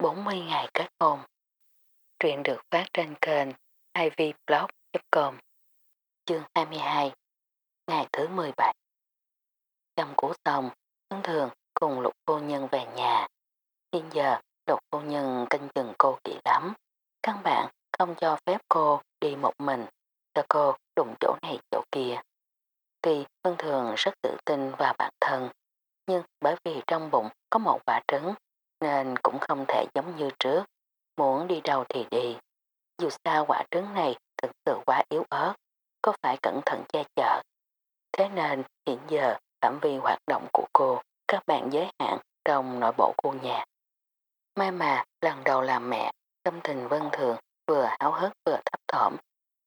40 ngày kết hôn. Truyện được phát trên kênh ivblog.com Chương 22 Ngày thứ 17 Trong củ xong, thường thường cùng lục cô nhân về nhà. Hiện giờ, lục cô nhân canh chừng cô kỹ lắm. Căn bản không cho phép cô đi một mình, cho cô đụng chỗ này chỗ kia. Tuy thường Thường rất tự tin vào bản thân, nhưng bởi vì trong bụng có một quả trứng nên cũng không thể giống như trước, muốn đi đâu thì đi. Dù sao quả trứng này thực sự quá yếu ớt, có phải cẩn thận che chở. Thế nên hiện giờ phạm vi hoạt động của cô các bạn giới hạn trong nội bộ cô nhà. May mà lần đầu làm mẹ, tâm tình vân thường vừa háo hức vừa thấp thỏm.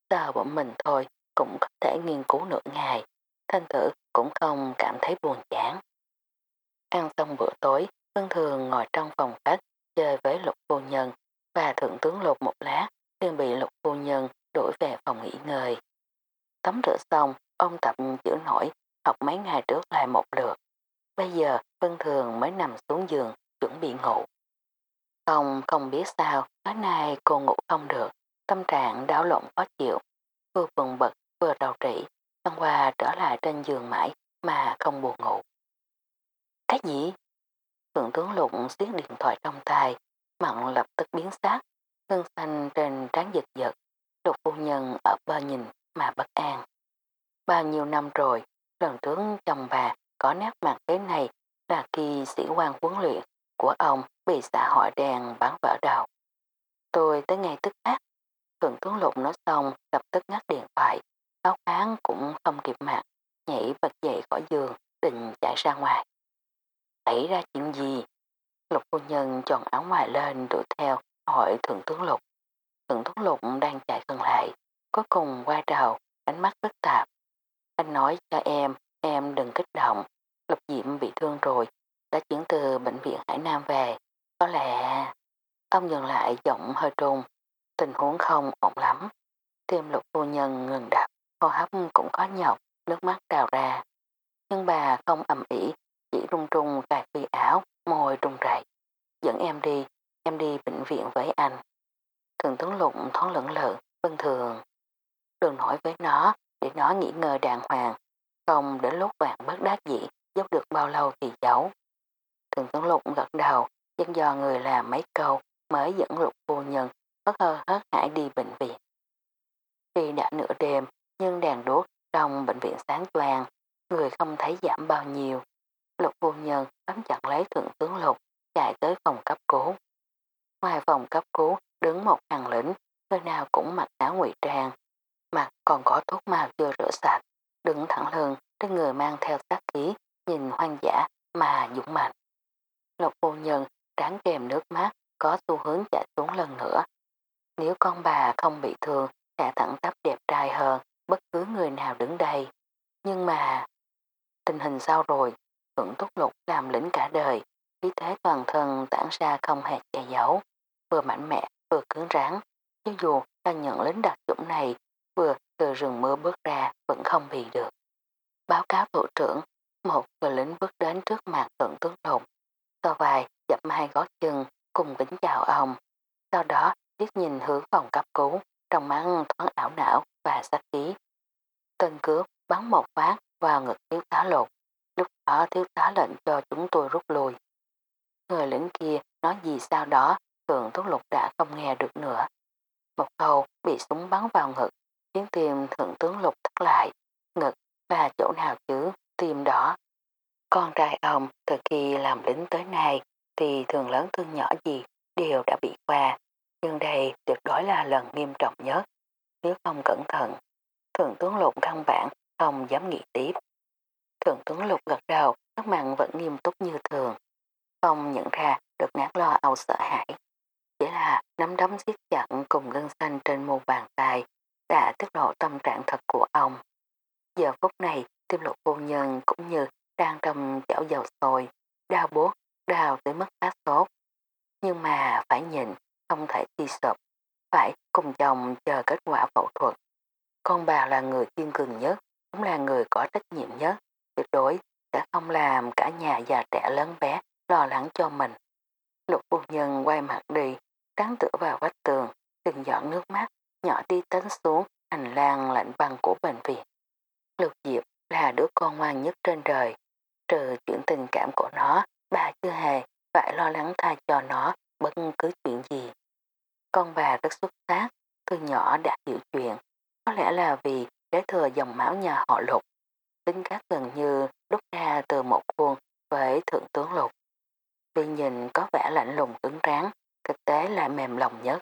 Giờ bọn mình thôi cũng có thể nghiên cứu nửa ngày, thanh tử cũng không cảm thấy buồn chán. Ăn xong bữa tối, Vân Thường ngồi trong phòng khách chơi với lục phu nhân và thượng tướng lục một lát liền bị lục phu nhân đuổi về phòng nghỉ ngơi. Tắm rửa xong, ông tập chữ nổi học mấy ngày trước lại một lượt. Bây giờ Vân Thường mới nằm xuống giường chuẩn bị ngủ. Không không biết sao, tối nay cô ngủ không được, tâm trạng đảo lộn khó chịu, vừa buồn bật vừa đầu trĩ, Văn qua trở lại trên giường mãi mà không buồn ngủ. Cái gì? Thượng tướng lục xiết điện thoại trong tay, mặn lập tức biến sắc, ngân xanh trên trán giật giật, lục phu nhân ở bên nhìn mà bất an. Bao nhiêu năm rồi, lần trước chồng bà có nét mặt thế này là khi sĩ quan huấn luyện của ông bị xã hội đen bắn vỡ đầu. Tôi tới ngay tức khắc, thượng tướng lục nói xong lập tức ngắt điện thoại, áo kháng cũng không kịp mặt, nhảy bật dậy khỏi giường, định chạy ra ngoài. Xảy ra chuyện gì? Lục phu nhân chọn áo ngoài lên đuổi theo hỏi thượng tướng lục. Thượng tướng lục đang chạy gần lại, cuối cùng qua đầu, ánh mắt phức tạp. Anh nói cho em, em đừng kích động, lục diệm bị thương rồi, đã chuyển từ bệnh viện Hải Nam về. Có lẽ ông dừng lại giọng hơi trùng, tình huống không ổn lắm. Tim lục phu nhân ngừng đập, hô hấp cũng có nhọc, nước mắt trào ra. Nhưng bà không ầm ĩ chỉ rung rung cài phi áo, môi rung rẩy. Dẫn em đi, em đi bệnh viện với anh. Vâng thường tướng lục thoáng lưỡng lự, vân thường. Đừng nói với nó, để nó nghỉ ngơi đàng hoàng. Không đến lúc vàng bất đắc dĩ, giúp được bao lâu thì giấu. Thường tướng lục gật đầu, dân dò người làm mấy câu mới dẫn lục vô nhân hớt hơ hớt hải đi bệnh viện. Khi đã nửa đêm, nhưng đèn đốt trong bệnh viện sáng toàn, người không thấy giảm bao nhiêu. Lục vô nhân bám chặt lấy thượng tướng lục, chạy tới phòng cấp cứu. Ngoài phòng cấp cứu đứng một hàng lĩnh, nơi nào cũng mặc áo ngụy trang, mặt còn có thuốc màu chưa rửa sạch, đứng thẳng lưng, trên người mang theo sát khí, nhìn hoang dã mà dũng mạnh. Lục vô nhân đáng kèm nước mắt có xu hướng chạy xuống lần nữa. Nếu con bà không bị thương sẽ thẳng tắp đẹp trai hơn bất cứ người nào đứng đây. Nhưng mà tình hình sao rồi? Thượng túc lục làm lĩnh cả đời, khí thế toàn thân tản ra không hề che giấu, vừa mạnh mẽ vừa cứng rắn. Cho dù ta nhận lính đặc chủng này vừa từ rừng mưa bước ra vẫn không bị được. Báo cáo thủ trưởng, một người lính bước đến trước mặt thượng tướng lục, so vai dập hai gót chân cùng kính chào ông. Sau đó liếc nhìn hướng phòng cấp cứu, trong mắt thoáng ảo não và sát khí. Tên cướp bắn một phát vào ngực thiếu tá lục. Lúc đó thiếu tá lệnh cho chúng tôi rút lui. Người lính kia nói gì sau đó, thượng thúc lục đã không nghe được nữa. Một câu bị súng bắn vào ngực, khiến tim thượng tướng lục thắt lại. Ngực và chỗ nào chứ, tim đó. Con trai ông từ khi làm lính tới nay thì thường lớn thương nhỏ gì đều đã bị qua. Nhưng đây tuyệt đối là lần nghiêm trọng nhất. Nếu không cẩn thận, thượng tướng lục căn bản không dám nghĩ tiếp. Thượng tướng lục gật đầu, các mặt vẫn nghiêm túc như thường. Không nhận ra được nát lo âu sợ hãi. Chỉ là nắm đấm siết chặt cùng gân xanh trên mu bàn tay đã tiết lộ tâm trạng thật của ông. Giờ phút này, tim lục vô nhân cũng như đang trong chảo dầu sôi, đau buốt, đau tới mức phát sốt. Nhưng mà phải nhìn, không thể chi sụp, phải cùng chồng chờ kết quả phẫu thuật. Con bà là người kiên cường nhất, cũng là người có trách nhiệm nhất, tuyệt đối sẽ không làm cả nhà già trẻ lớn bé lo lắng cho mình. Lục phu nhân quay mặt đi, trắng tựa vào vách tường, từng giọt nước mắt, nhỏ đi tấn xuống hành lang lạnh băng của bệnh viện. Lục Diệp là đứa con ngoan nhất trên đời, trừ chuyện tình cảm của nó, bà chưa hề phải lo lắng thay cho nó bất cứ chuyện gì. Con bà rất xuất sắc, từ nhỏ đã hiểu chuyện, có lẽ là vì kế thừa dòng máu nhà họ lục. Tính cách gần như đúc ra từ một khuôn với thượng tướng lục. Tuy nhìn có vẻ lạnh lùng cứng rắn, thực tế là mềm lòng nhất.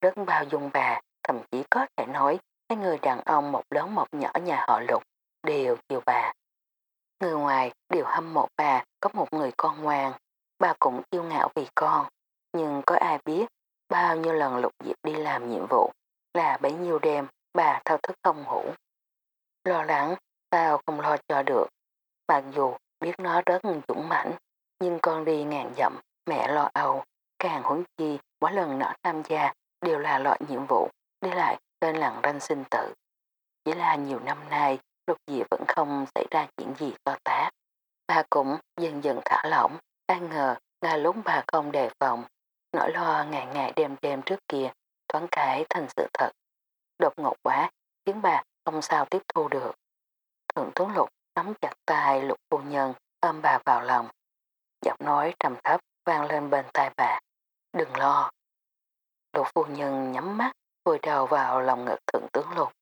Rất bao dung bà, thậm chí có thể nói hai người đàn ông một lớn một nhỏ nhà họ lục đều chiều bà. Người ngoài đều hâm mộ bà có một người con ngoan, bà cũng yêu ngạo vì con, nhưng có ai biết bao nhiêu lần lục diệp đi làm nhiệm vụ là bấy nhiêu đêm bà thao thức không ngủ. Lo lắng, tao không lo cho được. Mặc dù biết nó rất dũng mãnh, nhưng con đi ngàn dặm, mẹ lo âu, càng huống chi mỗi lần nó tham gia đều là loại nhiệm vụ đi lại tên lặng ranh sinh tử. Chỉ là nhiều năm nay, lục dị vẫn không xảy ra chuyện gì to tát. Bà cũng dần dần thả lỏng, ai ngờ là lúc bà không đề phòng, nỗi lo ngày ngày đêm đêm trước kia thoáng cái thành sự thật. Đột ngột quá, khiến bà không sao tiếp thu được. Thượng tướng lục nắm chặt tay lục phu nhân, ôm bà vào lòng. Giọng nói trầm thấp vang lên bên tai bà. Đừng lo. Lục phu nhân nhắm mắt, vùi đầu vào lòng ngực thượng tướng lục.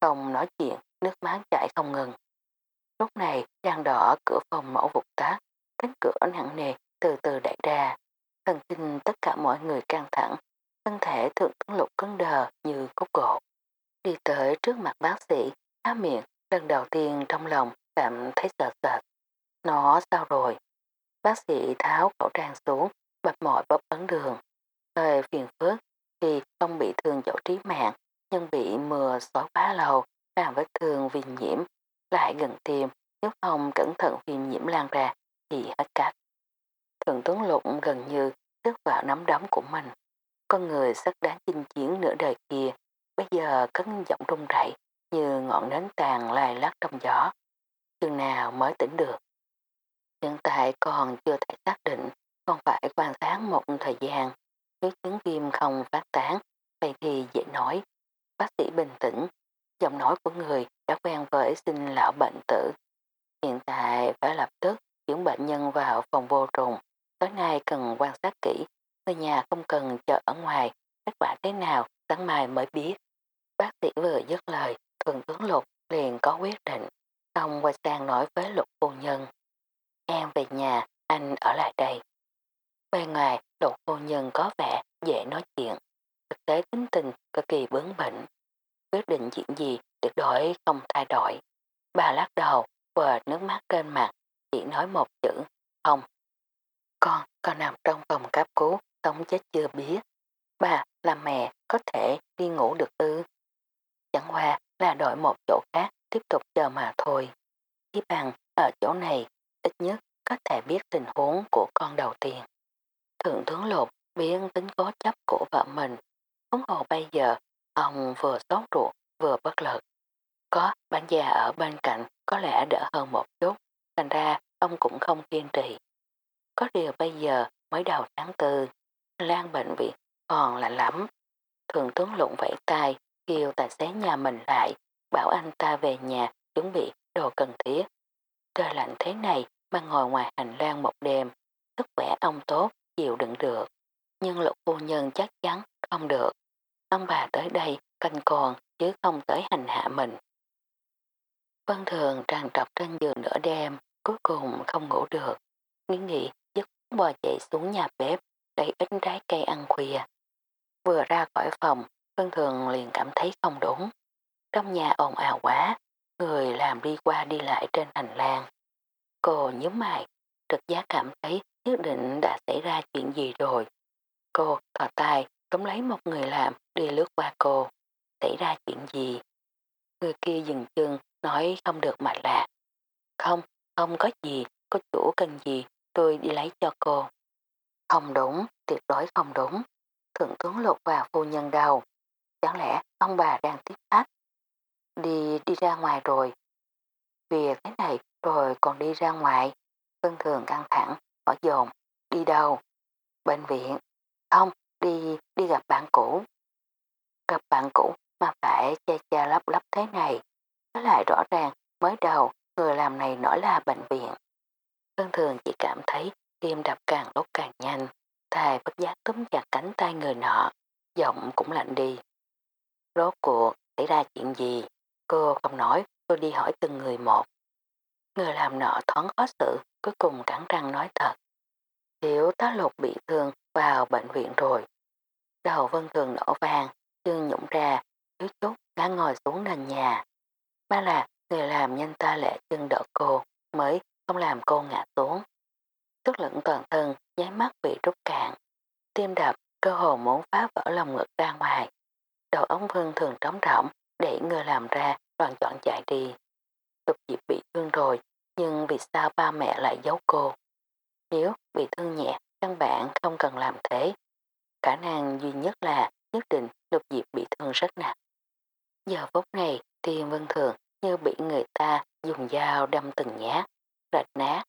Không nói chuyện, nước mắt chảy không ngừng. Lúc này, đang đỏ cửa phòng mẫu vụt tác, cánh cửa nặng nề từ từ đẩy ra. Thần kinh tất cả mọi người căng thẳng, thân thể thượng tướng lục cứng đờ như cốt gỗ. Đi tới trước mặt bác sĩ, há miệng, lần đầu tiên trong lòng cảm thấy sợ sệt. Nó sao rồi? Bác sĩ tháo khẩu trang xuống, bập mỏi bóp ấn đường. Hơi phiền phức thì không bị thương chỗ trí mạng, nhưng bị mưa xói quá lâu, làm vết thương vì nhiễm, lại gần tim, nếu không cẩn thận viêm nhiễm lan ra thì hết cách. Thượng tướng lục gần như rớt vào nắm đấm của mình. Con người rất đáng chinh chiến nửa đời kia, bây giờ cất giọng rung rẩy như ngọn nến tàn lai lắc trong gió. Chừng nào mới tỉnh được. Hiện tại còn chưa thể xác định, còn phải quan sát một thời gian. Nếu chứng viêm không phát tán, vậy thì dễ nói. Bác sĩ bình tĩnh, giọng nói của người đã quen với sinh lão bệnh tử. Hiện tại phải lập tức chuyển bệnh nhân vào phòng vô trùng. Tối nay cần quan sát kỹ, người nhà không cần chờ ở ngoài, kết quả thế nào sáng mai mới biết. Bác sĩ vừa dứt lời, thường tướng lục liền có quyết định, Ông quay sang nói với lục phu nhân. Em về nhà, anh ở lại đây. Bên ngoài, lục phu nhân có vẻ dễ nói chuyện, thực tế tính tình cực kỳ bướng bỉnh. Quyết định chuyện gì tuyệt đối không thay đổi. Bà lắc đầu, quờ nước mắt trên mặt, chỉ nói một chữ, không. Con, con nằm trong phòng cấp cứu, sống chết chưa biết. Bà là mẹ, có thể đi ngủ được ư. Chẳng qua là đổi một chỗ khác, tiếp tục chờ mà thôi. Chỉ bằng ở chỗ này, ít nhất có thể biết tình huống của con đầu tiên. Thượng tướng lục biến tính cố chấp của vợ mình. Huống hồ bây giờ, ông vừa sốt ruột, vừa bất lực. Có bán già ở bên cạnh có lẽ đỡ hơn một chút, thành ra ông cũng không kiên trì. Có điều bây giờ mới đầu tháng tư, lan bệnh viện còn lạnh lắm. Thường tướng lụng vẫy tay, kêu tài xế nhà mình lại, bảo anh ta về nhà chuẩn bị đồ cần thiết. Trời lạnh thế này mà ngồi ngoài hành lang một đêm, sức khỏe ông tốt, chịu đựng được. Nhưng lục phu nhân chắc chắn không được. Ông bà tới đây canh còn chứ không tới hành hạ mình. Vân thường tràn trọc trên giường nửa đêm, cuối cùng không ngủ được. Nghĩ nghĩ dứt bò chạy xuống nhà bếp, lấy ít trái cây ăn khuya. Vừa ra khỏi phòng, Vân thường liền cảm thấy không đúng. Trong nhà ồn ào quá, người làm đi qua đi lại trên hành lang. Cô nhớ mày, trực giác cảm thấy nhất định đã xảy ra chuyện gì rồi. Cô thò tay tóm lấy một người làm đi lướt qua cô. Xảy ra chuyện gì? Người kia dừng chân nói không được mạch lạc. Không, không có gì, có chủ cần gì, tôi đi lấy cho cô. Không đúng, tuyệt đối không đúng. Thượng tướng lục vào phu nhân đầu. Chẳng lẽ ông bà đang tiếp khách? Đi, đi ra ngoài rồi. Việc thế này rồi còn đi ra ngoài. Vân thường căng thẳng, hỏi dồn. Đi đâu? Bệnh viện. Không, đi, đi gặp bạn cũ. Gặp bạn cũ mà phải che cha lấp lấp thế này. Nó lại rõ ràng, mới đầu, người làm này nói là bệnh viện. Vân thường chỉ cảm thấy tim đập càng lúc càng nhanh. Thầy bất giác túm chặt cánh tay người nọ, giọng cũng lạnh đi. Rốt cuộc, xảy ra chuyện gì? Cô không nói, tôi đi hỏi từng người một. Người làm nọ thoáng khó xử, cuối cùng cắn răng nói thật. Tiểu tá lục bị thương vào bệnh viện rồi. Đầu vân thường nổ vàng, chân nhũng ra, thiếu chút ngã ngồi xuống nền nhà. Ba là người làm nhanh ta lệ chân đỡ cô, mới không làm cô ngã xuống. Sức lẫn toàn thân, nháy mắt bị rút cạn. Tim đập, cơ hồ muốn phá vỡ lòng ngực ra ngoài. Đầu ống vân thường trống rỗng, để người làm ra, đoàn chọn chạy đi. Lục Diệp bị thương rồi, nhưng vì sao ba mẹ lại giấu cô? Nếu bị thương nhẹ, căn bản không cần làm thế. Khả năng duy nhất là nhất định Lục Diệp bị thương rất nặng. Giờ phút này, Thiên Vân Thường như bị người ta dùng dao đâm từng nhát, rạch nát.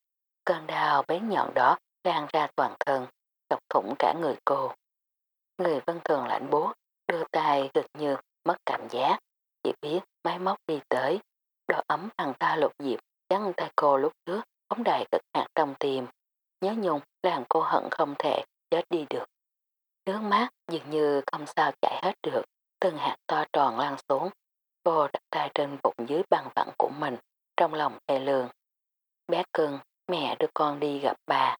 Cơn đau bén nhọn đó lan ra toàn thân, độc thủng cả người cô. Người Vân Thường lạnh bố, đưa tay gần như mất cảm giác, chỉ biết máy móc đi tới, độ ấm thằng ta lục diệp chắn tay cô lúc trước bóng đài cực hạt trong tim. Nhớ nhung làm cô hận không thể chết đi được. Nước mắt dường như không sao chảy hết được, từng hạt to tròn lan xuống. Cô đặt tay trên bụng dưới bằng vặn của mình, trong lòng thê lương. Bé cưng, mẹ đưa con đi gặp bà.